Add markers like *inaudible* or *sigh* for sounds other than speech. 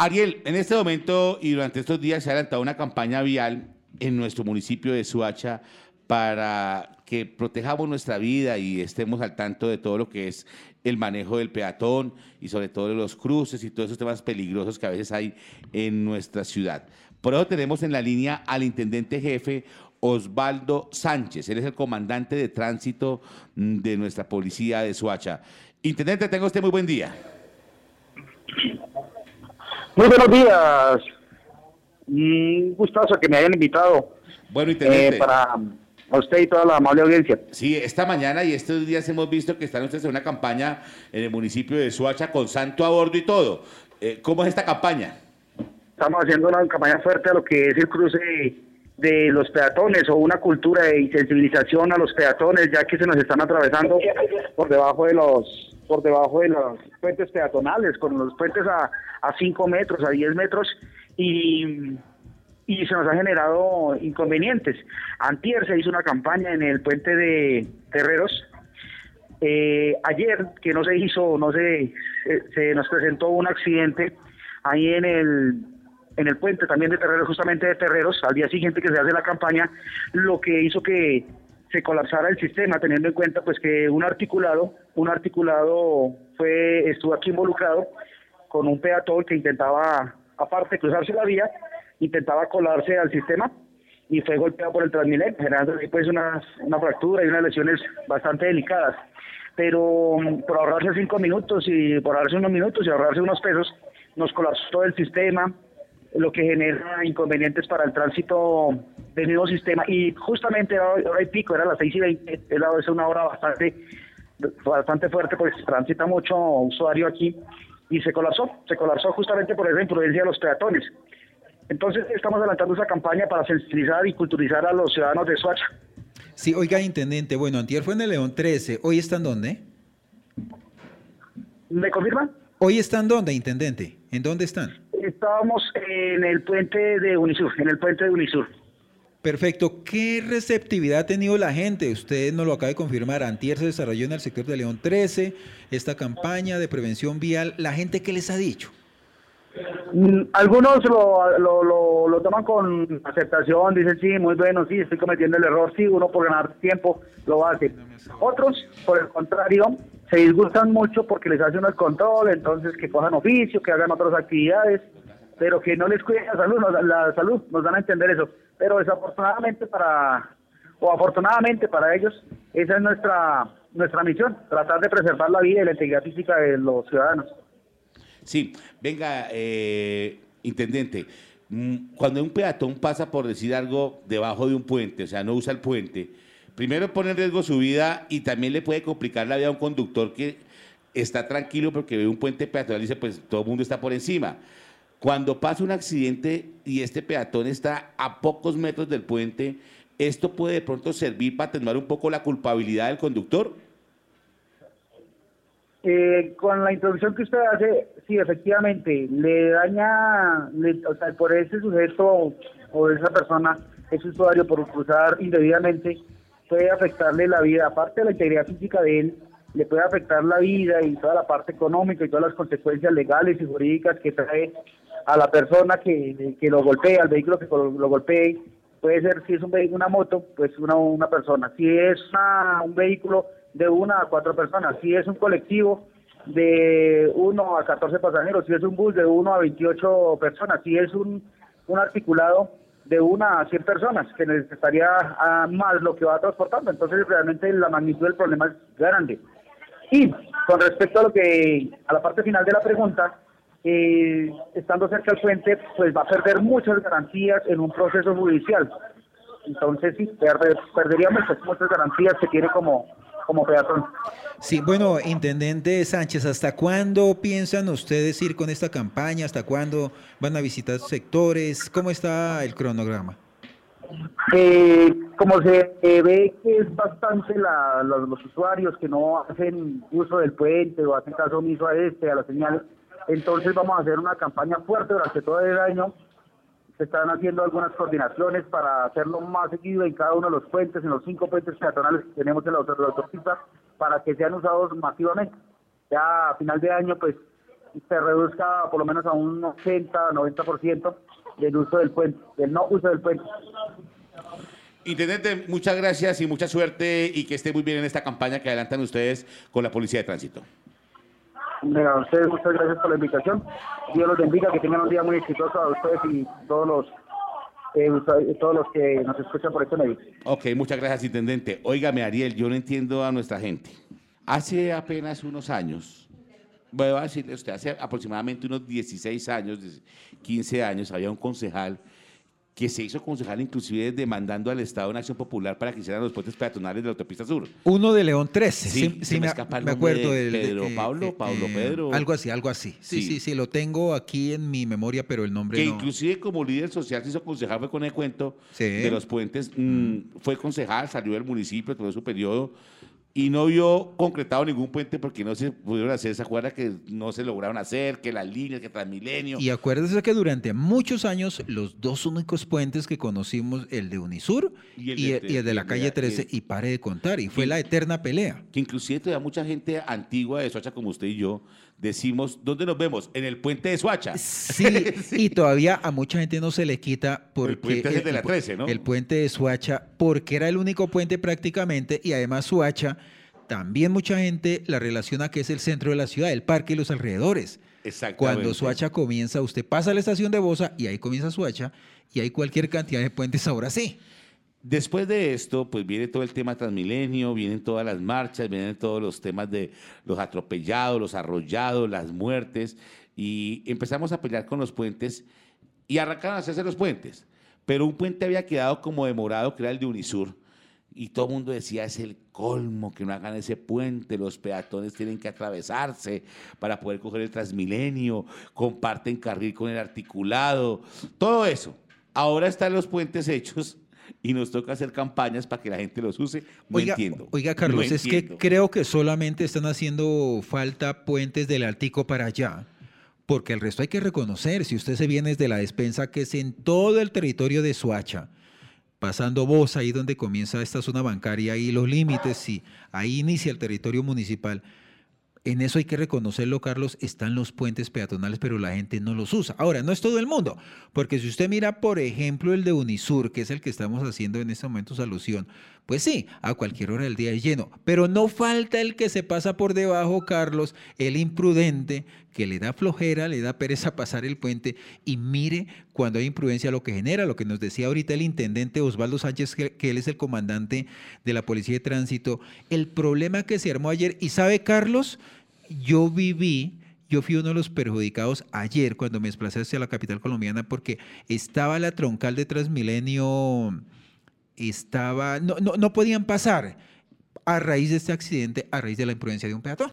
Ariel, en este momento y durante estos días se ha adelantado una campaña vial en nuestro municipio de Suacha para que protejamos nuestra vida y estemos al tanto de todo lo que es el manejo del peatón y sobre todo de los cruces y todos esos temas peligrosos que a veces hay en nuestra ciudad. Por eso tenemos en la línea al intendente jefe Osvaldo Sánchez. Él es el comandante de tránsito de nuestra policía de Suacha. Intendente, tenga usted muy buen día. Muy buenos días. Un gustazo que me hayan invitado. Bueno, intendente. Eh, para usted y toda la amable audiencia. Sí, esta mañana y estos días hemos visto que están ustedes en una campaña en el municipio de Suacha con santo a bordo y todo. Eh, ¿Cómo es esta campaña? Estamos haciendo una campaña fuerte a lo que es el cruce de los peatones o una cultura de sensibilización a los peatones ya que se nos están atravesando por debajo de los por debajo de los puentes peatonales con los puentes a, a 5 metros a 10 metros y, y se nos ha generado inconvenientes. Antier se hizo una campaña en el puente de Terreros. Eh, ayer que no se hizo no se, se nos presentó un accidente ahí en el en el puente también de Terreros, justamente de Terreros, al día siguiente que se hace la campaña, lo que hizo que se colapsara el sistema, teniendo en cuenta pues que un articulado, un articulado fue, estuvo aquí involucrado con un peatón que intentaba, aparte de cruzarse la vía, intentaba colarse al sistema y fue golpeado por el Transmilenio, generando pues una, una fractura y unas lesiones bastante delicadas. Pero por ahorrarse cinco minutos y por ahorrarse unos minutos y ahorrarse unos pesos, nos colapsó todo el sistema, lo que genera inconvenientes para el tránsito del mismo sistema. Y justamente ahora y pico, era las 6 y 20, es una hora bastante, bastante fuerte, pues transita mucho usuario aquí y se colapsó, se colapsó justamente por esa imprudencia de los peatones. Entonces estamos adelantando esa campaña para sensibilizar y culturizar a los ciudadanos de Soacha. Sí, oiga, intendente, bueno, antier fue en el León 13, ¿hoy están dónde? ¿Me confirman? ¿Hoy están dónde, intendente? ¿En dónde están? Estábamos en el puente de Unisur, en el puente de Unisur. Perfecto. ¿Qué receptividad ha tenido la gente? Usted nos lo acaba de confirmar. Antier se desarrolló en el sector de León 13 esta campaña de prevención vial. ¿La gente qué les ha dicho? Mm, algunos lo, lo, lo, toman con aceptación, dicen sí, muy bueno, sí, estoy cometiendo el error, sí, uno por ganar tiempo lo hace. Otros, por el contrario, se disgustan mucho porque les hacen el control, entonces que cojan oficio, que hagan otras actividades, pero que no les cuiden la salud, la salud, nos dan a entender eso. Pero desafortunadamente para, o afortunadamente para ellos, esa es nuestra, nuestra misión, tratar de preservar la vida y la integridad física de los ciudadanos. Sí, venga, eh, intendente, mm, cuando un peatón pasa por decir algo debajo de un puente, o sea, no usa el puente, primero pone en riesgo su vida y también le puede complicar la vida a un conductor que está tranquilo porque ve un puente peatonal y dice, pues todo el mundo está por encima. Cuando pasa un accidente y este peatón está a pocos metros del puente, ¿esto puede de pronto servir para atenuar un poco la culpabilidad del conductor? Eh, con la introducción que usted hace, sí, efectivamente, le daña, o sea, por ese sujeto o esa persona, ese usuario, por cruzar indebidamente, puede afectarle la vida, aparte de la integridad física de él, le puede afectar la vida y toda la parte económica y todas las consecuencias legales y jurídicas que trae a la persona que, que lo golpea, al vehículo que lo, golpee. Puede ser, si es un vehículo, una moto, pues una, una persona. Si es un vehículo de una a cuatro personas. Si es un colectivo de uno a 14 pasajeros, si es un bus de uno a 28 personas, si es un, un articulado de una a 100 personas, que necesitaría ah, más lo que va transportando. Entonces, realmente la magnitud del problema es grande. Y con respecto a lo que a la parte final de la pregunta, eh, estando cerca del puente, pues va a perder muchas garantías en un proceso judicial. Entonces, sí, perderíamos pues, muchas garantías que tiene como, como peatón. Sí, bueno, Intendente Sánchez, ¿hasta cuándo piensan ustedes ir con esta campaña? ¿Hasta cuándo van a visitar sectores? ¿Cómo está el cronograma? Eh, como se ve que es bastante la, los, usuarios que no hacen uso del puente o hacen caso omiso a este, a la señal, entonces vamos a hacer una campaña fuerte durante todo el año se están haciendo algunas coordinaciones para hacerlo más seguido en cada uno de los puentes, en los cinco puentes peatonales que tenemos en la autopista, para que sean usados masivamente. Ya a final de año, pues se reduzca por lo menos a un 80, 90% del uso del puente, del no uso del puente. Intendente, muchas gracias y mucha suerte y que esté muy bien en esta campaña que adelantan ustedes con la Policía de Tránsito. A ustedes muchas gracias por la invitación. Dios los bendiga, que tengan un día muy exitoso a ustedes y todos los eh, todos los que nos escuchan por este medio. Ok, muchas gracias, Intendente. Óigame, Ariel, yo no entiendo a nuestra gente. Hace apenas unos años, voy a decirle usted, hace aproximadamente unos 16 años, 15 años, había un concejal que se hizo concejal inclusive demandando al Estado una acción popular para que hicieran los puentes peatonales de la autopista sur. Uno de León 13. Sí, se me, acuerdo de Pedro eh, Pablo, eh, Pablo eh, Pedro. Algo así, algo así. Sí, Sí. sí, sí, lo tengo aquí en mi memoria, pero el nombre que no. inclusive como líder social se hizo concejal, fue con el cuento Sí. de los puentes, mm, fue concejal, salió del municipio, todo su periodo, y no vio concretado ningún puente porque no se pudieron hacer, se acuerda que no se lograron hacer, que las líneas, que Transmilenio. Y acuérdese que durante muchos años los dos únicos puentes que conocimos, el de Unisur Y y el el, de- y el de y la el de- calle 13, y pare de contar, y fue Y- la eterna pelea. que inclusive todavía mucha gente antigua de Soacha como usted y yo decimos, ¿dónde nos vemos? En el puente de Soacha. *laughs* Sí, y todavía a mucha gente no se le quita porque puente es el de la pu- 13, ¿no? El puente de Suacha, porque era el único puente prácticamente, y además Suacha, también mucha gente la relaciona que es el centro de la ciudad, el parque y los alrededores. Exactamente. Cuando Suacha comienza, usted pasa a la estación de Bosa y ahí comienza Suacha, y hay cualquier cantidad de puentes ahora sí. Después de esto, pues viene todo el tema Transmilenio, vienen todas las marchas, vienen todos los temas de los atropellados, los arrollados, las muertes, y empezamos a pelear con los puentes y arrancaron a hacerse los puentes. Pero un puente había quedado como demorado, que era el de Unisur, y todo el mundo decía, es el colmo que no hagan ese puente, los peatones tienen que atravesarse para poder coger el Transmilenio, comparten carril con el articulado, todo eso. Ahora están los puentes hechos *laughs* y nos toca hacer campañas para que la gente los use. No Oiga, entiendo. oiga, Carlos, No es que creo que solamente están haciendo falta puentes del Altico para allá. Porque el resto hay que reconocer, si usted se viene desde la despensa, que es en todo el territorio de Suacha, pasando Bosa, ahí donde comienza esta zona bancaria y los límites, sí, ahí inicia el territorio municipal. En eso hay que reconocerlo, Carlos, están los puentes peatonales, pero la gente no los usa. Ahora, no es todo el mundo, porque si usted mira, por ejemplo, el de Unisur, que es el que estamos haciendo en este momento su alusión, pues sí, a cualquier hora del día es lleno, pero no falta el que se pasa por debajo, Carlos, el imprudente, que le da flojera, le da pereza *laughs* pasar el puente, y mire cuando hay imprudencia lo que genera, lo que nos decía ahorita el intendente Osvaldo Sánchez, que, él es el comandante de la Policía de Tránsito, el problema que se armó ayer, y sabe, Carlos, yo viví, yo fui uno de los perjudicados ayer cuando me desplacé hacia la capital colombiana porque estaba la troncal de Transmilenio, estaba, no, no, no podían pasar a raíz de este accidente, a raíz de la imprudencia de un peatón.